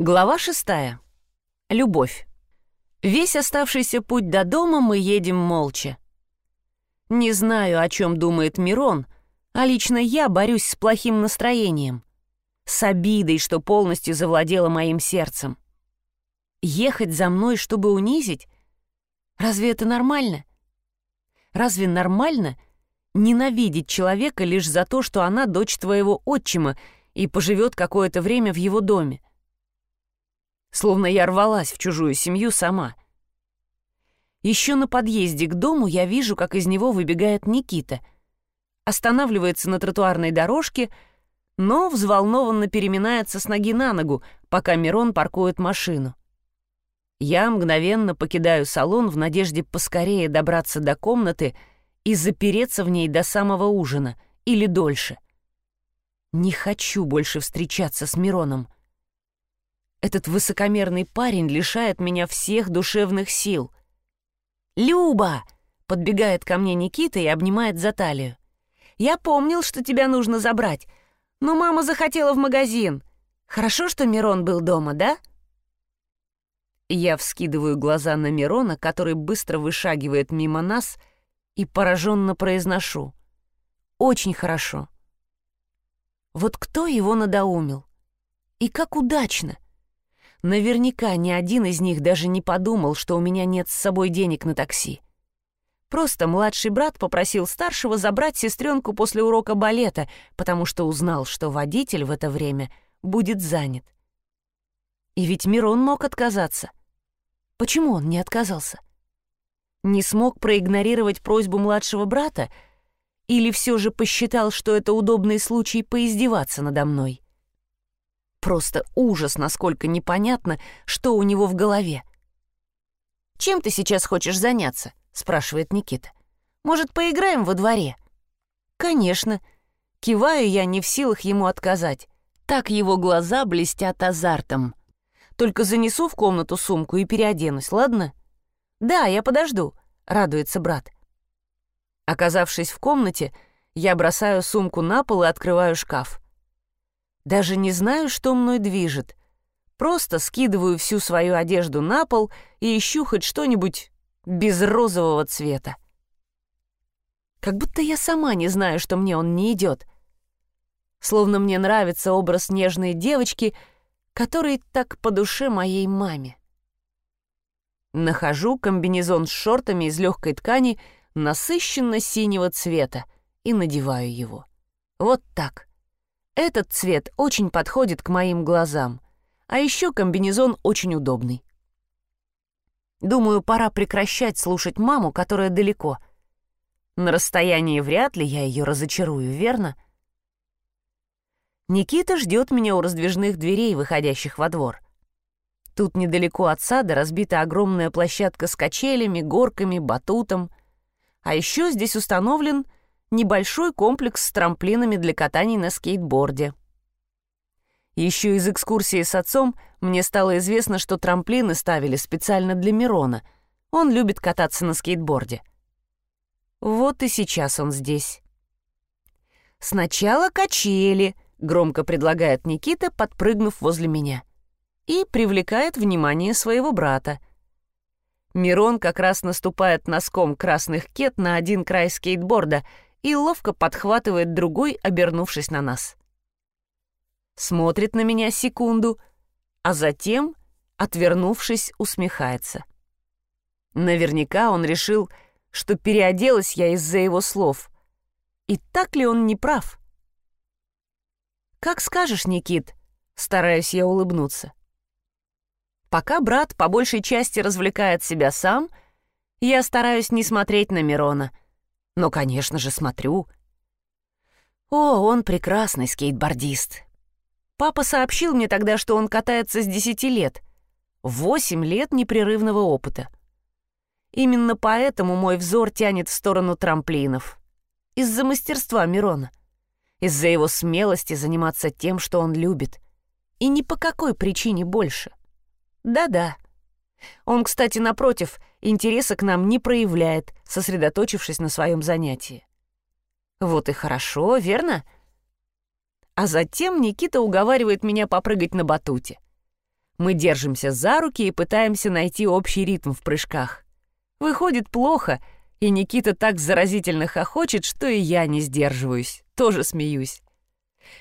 Глава шестая. Любовь. Весь оставшийся путь до дома мы едем молча. Не знаю, о чем думает Мирон, а лично я борюсь с плохим настроением, с обидой, что полностью завладела моим сердцем. Ехать за мной, чтобы унизить? Разве это нормально? Разве нормально ненавидеть человека лишь за то, что она дочь твоего отчима и поживет какое-то время в его доме? Словно я рвалась в чужую семью сама. Еще на подъезде к дому я вижу, как из него выбегает Никита. Останавливается на тротуарной дорожке, но взволнованно переминается с ноги на ногу, пока Мирон паркует машину. Я мгновенно покидаю салон в надежде поскорее добраться до комнаты и запереться в ней до самого ужина или дольше. Не хочу больше встречаться с Мироном. Этот высокомерный парень лишает меня всех душевных сил. «Люба!» — подбегает ко мне Никита и обнимает за талию. «Я помнил, что тебя нужно забрать, но мама захотела в магазин. Хорошо, что Мирон был дома, да?» Я вскидываю глаза на Мирона, который быстро вышагивает мимо нас, и пораженно произношу. «Очень хорошо». Вот кто его надоумил? И как удачно! Наверняка ни один из них даже не подумал, что у меня нет с собой денег на такси. Просто младший брат попросил старшего забрать сестренку после урока балета, потому что узнал, что водитель в это время будет занят. И ведь Мирон мог отказаться. Почему он не отказался? Не смог проигнорировать просьбу младшего брата или все же посчитал, что это удобный случай поиздеваться надо мной? Просто ужас, насколько непонятно, что у него в голове. «Чем ты сейчас хочешь заняться?» — спрашивает Никита. «Может, поиграем во дворе?» «Конечно». Киваю я не в силах ему отказать. Так его глаза блестят азартом. «Только занесу в комнату сумку и переоденусь, ладно?» «Да, я подожду», — радуется брат. Оказавшись в комнате, я бросаю сумку на пол и открываю шкаф. Даже не знаю, что мной движет. Просто скидываю всю свою одежду на пол и ищу хоть что-нибудь без розового цвета. Как будто я сама не знаю, что мне он не идет. Словно мне нравится образ нежной девочки, который так по душе моей маме. Нахожу комбинезон с шортами из легкой ткани насыщенно синего цвета и надеваю его. Вот так. Этот цвет очень подходит к моим глазам, а еще комбинезон очень удобный. Думаю, пора прекращать слушать маму, которая далеко. На расстоянии вряд ли я ее разочарую, верно? Никита ждет меня у раздвижных дверей, выходящих во двор. Тут недалеко от сада разбита огромная площадка с качелями, горками, батутом. А еще здесь установлен небольшой комплекс с трамплинами для катаний на скейтборде. Еще из экскурсии с отцом мне стало известно, что трамплины ставили специально для Мирона. Он любит кататься на скейтборде. Вот и сейчас он здесь. «Сначала качели», — громко предлагает Никита, подпрыгнув возле меня. И привлекает внимание своего брата. Мирон как раз наступает носком красных кет на один край скейтборда — и ловко подхватывает другой, обернувшись на нас. Смотрит на меня секунду, а затем, отвернувшись, усмехается. Наверняка он решил, что переоделась я из-за его слов. И так ли он не прав? «Как скажешь, Никит», — стараюсь я улыбнуться. Пока брат по большей части развлекает себя сам, я стараюсь не смотреть на Мирона — но, конечно же, смотрю. О, он прекрасный скейтбордист. Папа сообщил мне тогда, что он катается с 10 лет. Восемь лет непрерывного опыта. Именно поэтому мой взор тянет в сторону трамплинов. Из-за мастерства Мирона. Из-за его смелости заниматься тем, что он любит. И ни по какой причине больше. Да-да. Он, кстати, напротив, интереса к нам не проявляет, сосредоточившись на своем занятии. Вот и хорошо, верно? А затем Никита уговаривает меня попрыгать на батуте. Мы держимся за руки и пытаемся найти общий ритм в прыжках. Выходит плохо, и Никита так заразительно хохочет, что и я не сдерживаюсь, тоже смеюсь.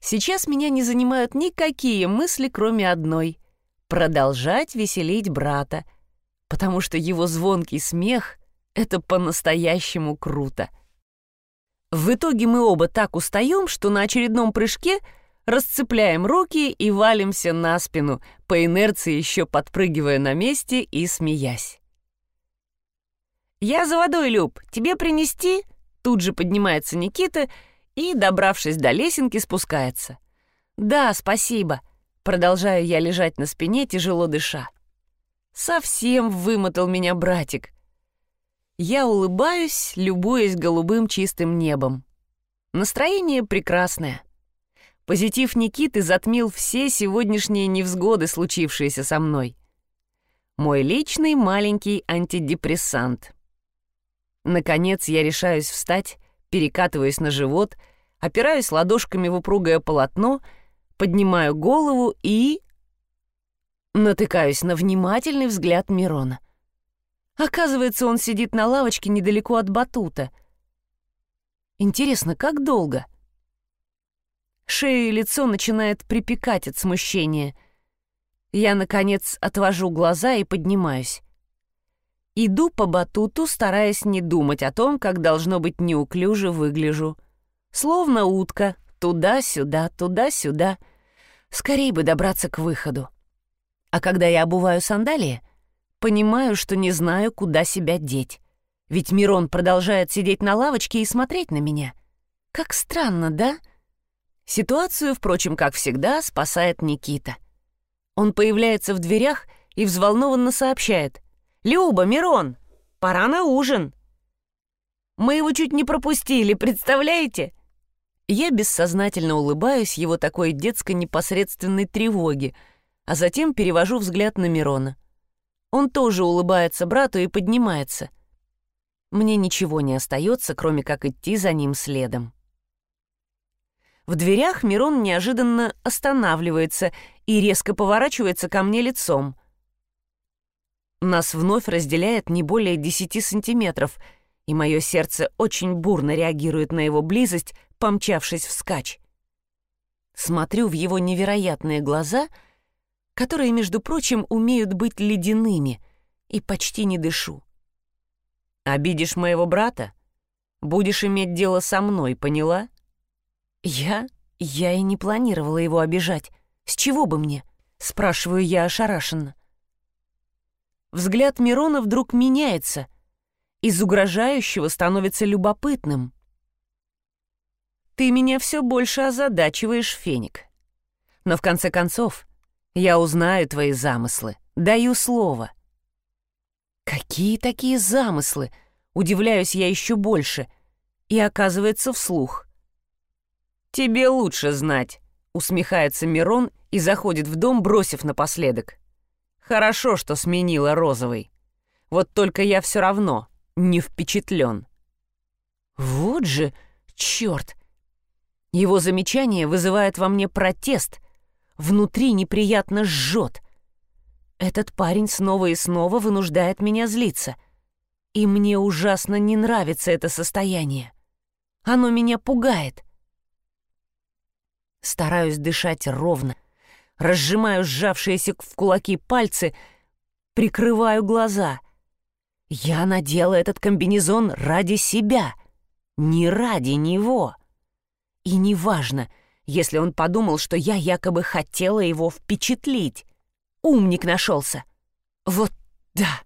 Сейчас меня не занимают никакие мысли, кроме одной — продолжать веселить брата, потому что его звонкий смех — это по-настоящему круто. В итоге мы оба так устаем, что на очередном прыжке расцепляем руки и валимся на спину, по инерции еще подпрыгивая на месте и смеясь. «Я за водой, Люб, тебе принести?» Тут же поднимается Никита и, добравшись до лесенки, спускается. «Да, спасибо», — продолжаю я лежать на спине, тяжело дыша. «Совсем вымотал меня братик. Я улыбаюсь, любуясь голубым чистым небом. Настроение прекрасное. Позитив Никиты затмил все сегодняшние невзгоды, случившиеся со мной. Мой личный маленький антидепрессант. Наконец я решаюсь встать, перекатываюсь на живот, опираюсь ладошками в упругое полотно, поднимаю голову и... Натыкаюсь на внимательный взгляд Мирона. Оказывается, он сидит на лавочке недалеко от батута. Интересно, как долго? Шею и лицо начинает припекать от смущения. Я, наконец, отвожу глаза и поднимаюсь. Иду по батуту, стараясь не думать о том, как должно быть неуклюже выгляжу. Словно утка, туда-сюда, туда-сюда. Скорей бы добраться к выходу. А когда я обуваю сандалии — Понимаю, что не знаю, куда себя деть. Ведь Мирон продолжает сидеть на лавочке и смотреть на меня. Как странно, да? Ситуацию, впрочем, как всегда, спасает Никита. Он появляется в дверях и взволнованно сообщает. «Люба, Мирон, пора на ужин!» «Мы его чуть не пропустили, представляете?» Я бессознательно улыбаюсь его такой детской непосредственной тревоге, а затем перевожу взгляд на Мирона. Он тоже улыбается брату и поднимается. Мне ничего не остается, кроме как идти за ним следом. В дверях Мирон неожиданно останавливается и резко поворачивается ко мне лицом. Нас вновь разделяет не более десяти сантиметров, и мое сердце очень бурно реагирует на его близость, помчавшись вскачь. Смотрю в его невероятные глаза — которые, между прочим, умеют быть ледяными, и почти не дышу. Обидишь моего брата? Будешь иметь дело со мной, поняла? Я? Я и не планировала его обижать. С чего бы мне? Спрашиваю я ошарашенно. Взгляд Мирона вдруг меняется. Из угрожающего становится любопытным. Ты меня все больше озадачиваешь, Феник. Но в конце концов, я узнаю твои замыслы, даю слово». «Какие такие замыслы?» Удивляюсь я еще больше. И оказывается вслух. «Тебе лучше знать», — усмехается Мирон и заходит в дом, бросив напоследок. «Хорошо, что сменила розовый. Вот только я все равно не впечатлен». «Вот же, черт!» Его замечание вызывает во мне протест, Внутри неприятно жжет. Этот парень снова и снова вынуждает меня злиться. И мне ужасно не нравится это состояние. Оно меня пугает. Стараюсь дышать ровно. Разжимаю сжавшиеся в кулаки пальцы, прикрываю глаза. Я надела этот комбинезон ради себя, не ради него. И неважно, важно — если он подумал, что я якобы хотела его впечатлить. Умник нашелся. Вот да.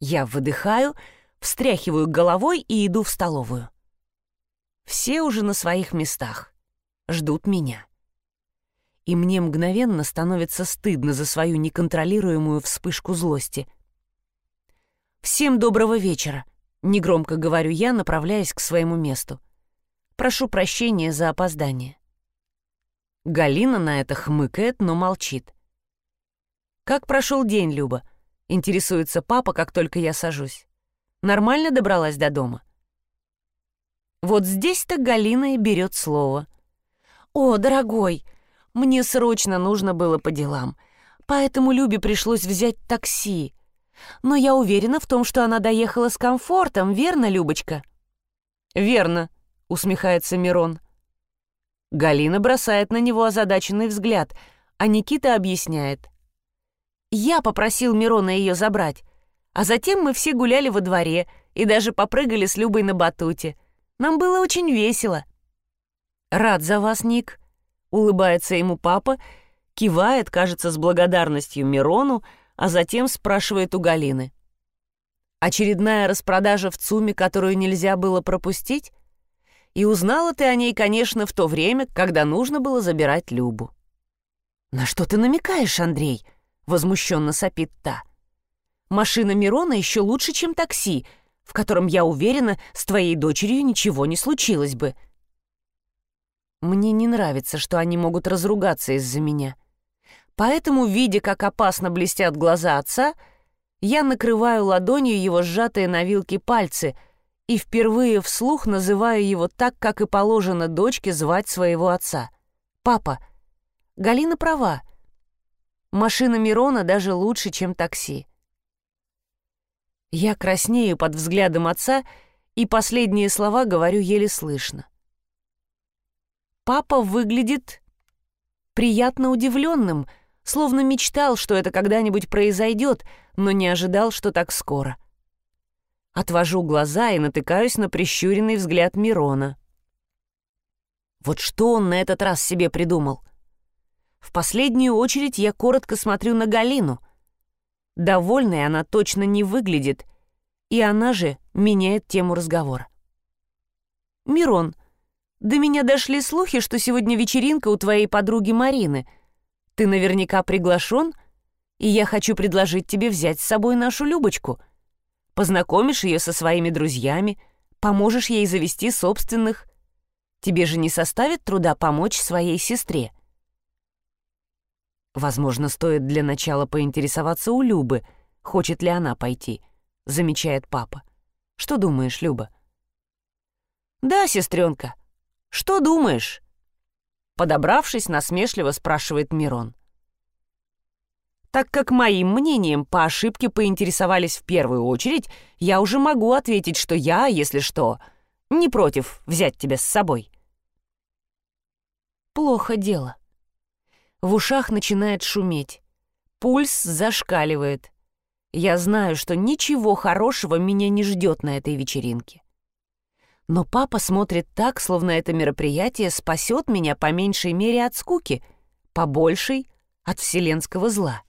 Я выдыхаю, встряхиваю головой и иду в столовую. Все уже на своих местах. Ждут меня. И мне мгновенно становится стыдно за свою неконтролируемую вспышку злости. «Всем доброго вечера», — негромко говорю я, направляясь к своему месту. «Прошу прощения за опоздание». Галина на это хмыкает, но молчит. «Как прошел день, Люба?» — интересуется папа, как только я сажусь. «Нормально добралась до дома?» Вот здесь-то Галина и берет слово. «О, дорогой, мне срочно нужно было по делам. Поэтому Любе пришлось взять такси. Но я уверена в том, что она доехала с комфортом, верно, Любочка?» «Верно», — усмехается Мирон. Галина бросает на него озадаченный взгляд, а Никита объясняет. «Я попросил Мирона ее забрать, а затем мы все гуляли во дворе и даже попрыгали с Любой на батуте. Нам было очень весело». «Рад за вас, Ник», — улыбается ему папа, кивает, кажется, с благодарностью Мирону, а затем спрашивает у Галины. «Очередная распродажа в ЦУМе, которую нельзя было пропустить?» И узнала ты о ней, конечно, в то время, когда нужно было забирать Любу. «На что ты намекаешь, Андрей?» — возмущенно сопит та. «Машина Мирона еще лучше, чем такси, в котором, я уверена, с твоей дочерью ничего не случилось бы». Мне не нравится, что они могут разругаться из-за меня. Поэтому, видя, как опасно блестят глаза отца, я накрываю ладонью его сжатые на вилке пальцы — и впервые вслух называю его так, как и положено дочке звать своего отца. «Папа, Галина права. Машина Мирона даже лучше, чем такси». Я краснею под взглядом отца и последние слова говорю еле слышно. Папа выглядит приятно удивленным, словно мечтал, что это когда-нибудь произойдет, но не ожидал, что так скоро. Отвожу глаза и натыкаюсь на прищуренный взгляд Мирона. Вот что он на этот раз себе придумал? В последнюю очередь я коротко смотрю на Галину. Довольной она точно не выглядит, и она же меняет тему разговора. «Мирон, до меня дошли слухи, что сегодня вечеринка у твоей подруги Марины. Ты наверняка приглашен, и я хочу предложить тебе взять с собой нашу Любочку — Познакомишь ее со своими друзьями, поможешь ей завести собственных. Тебе же не составит труда помочь своей сестре. Возможно, стоит для начала поинтересоваться у Любы, хочет ли она пойти, замечает папа. Что думаешь, Люба? Да, сестренка. Что думаешь? Подобравшись, насмешливо спрашивает Мирон так как моим мнением по ошибке поинтересовались в первую очередь, я уже могу ответить, что я, если что, не против взять тебя с собой. Плохо дело. В ушах начинает шуметь. Пульс зашкаливает. Я знаю, что ничего хорошего меня не ждет на этой вечеринке. Но папа смотрит так, словно это мероприятие спасет меня по меньшей мере от скуки, по большей — от вселенского зла.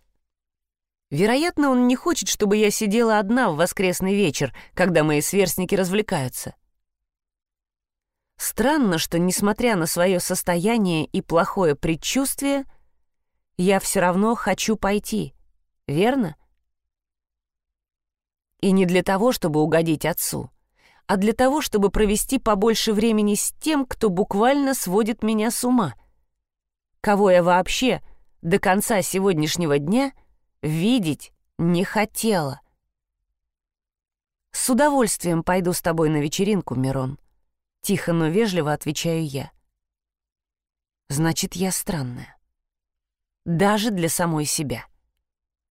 Вероятно, он не хочет, чтобы я сидела одна в воскресный вечер, когда мои сверстники развлекаются. Странно, что, несмотря на свое состояние и плохое предчувствие, я все равно хочу пойти, верно? И не для того, чтобы угодить отцу, а для того, чтобы провести побольше времени с тем, кто буквально сводит меня с ума. Кого я вообще до конца сегодняшнего дня — видеть не хотела. «С удовольствием пойду с тобой на вечеринку, Мирон», — тихо, но вежливо отвечаю я. «Значит, я странная. Даже для самой себя».